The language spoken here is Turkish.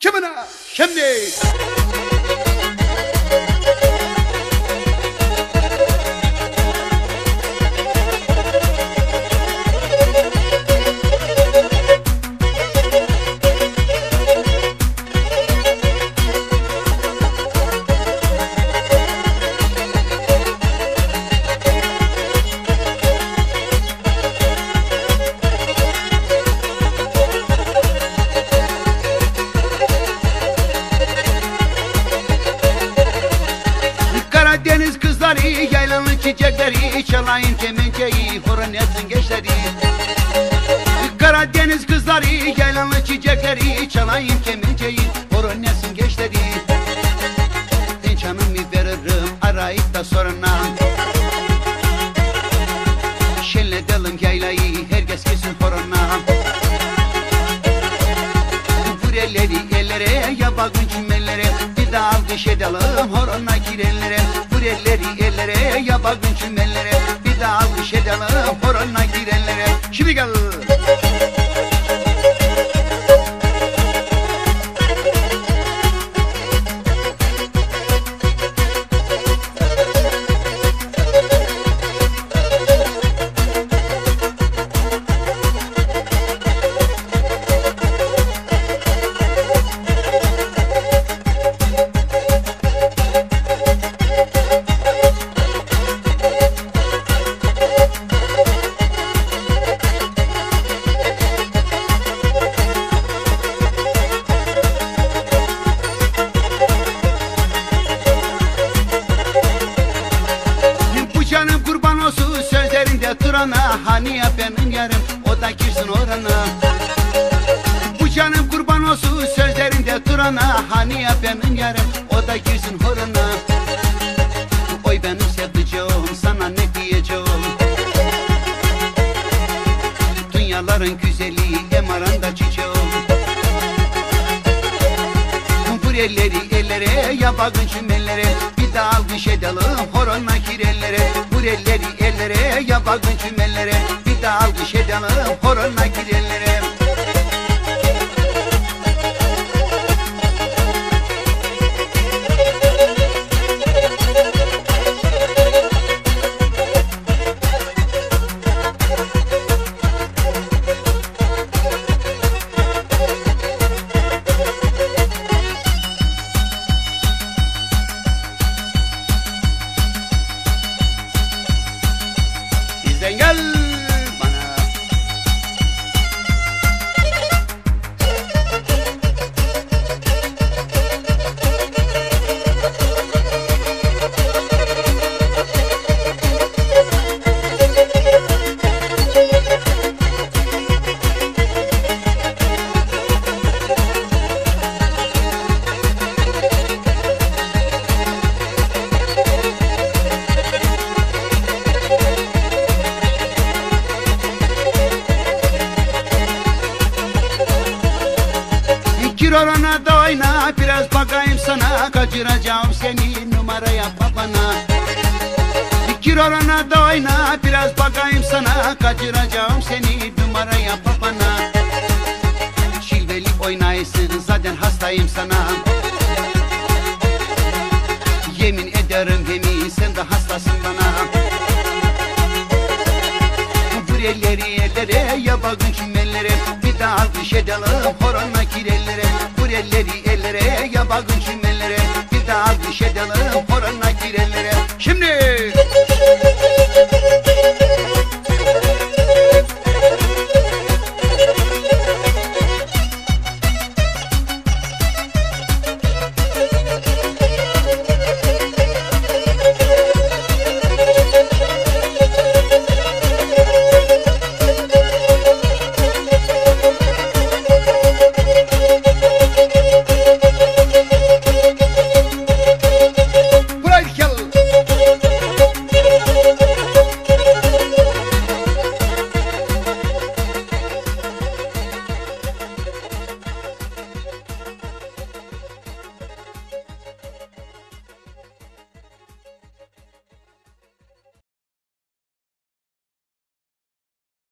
Kimine? Şimdi. Çiçekleri Çalayım kemençeyi, horon etsin gençleri. Karadeniz kızları, yaylanın çiçekleri Çalayım kemençeyi, horon etsin gençleri. Ben canımı veririm, arayıp da soruna Şenledelim yaylayı, herkes kesin horona. Vur elleri ellere, ya bakın çimellere Bir daha alkış edelim horona girenlere. Vur elleri ellere, ya bakın çimellere Bir daha alkış edelim horona girenlere. Şimdi gel durana Hani ya benim yarım o da girsin orana. Bu canım kurban olsun sözlerinde durana Hani ya benim yarım o da girsin horana Oy benim sevdiceğim sana ne diyeceğim? Dünyaların güzeli emaranda elleri ellere ya çimellere Bir daha alkış edelim horona girellere. Vur elleri ellere ya bakın çimellere Bir daha alkış edelim horona girellere oyna biraz bakayım sana. Kaçıracağım seni numaraya babana Gir orana da oyna biraz bakayım sana. Kaçıracağım seni numaraya babana Şilveli oynaysın zaten hastayım sana. Yemin ederim yemin sen de hastasın bana. Vur elleri ellere ya bakın çimellere Bir daha alkış edelim horona girellere Vur elleri ellere ya bakın çimellere Bir daha alkış edelim horona girellere Şimdi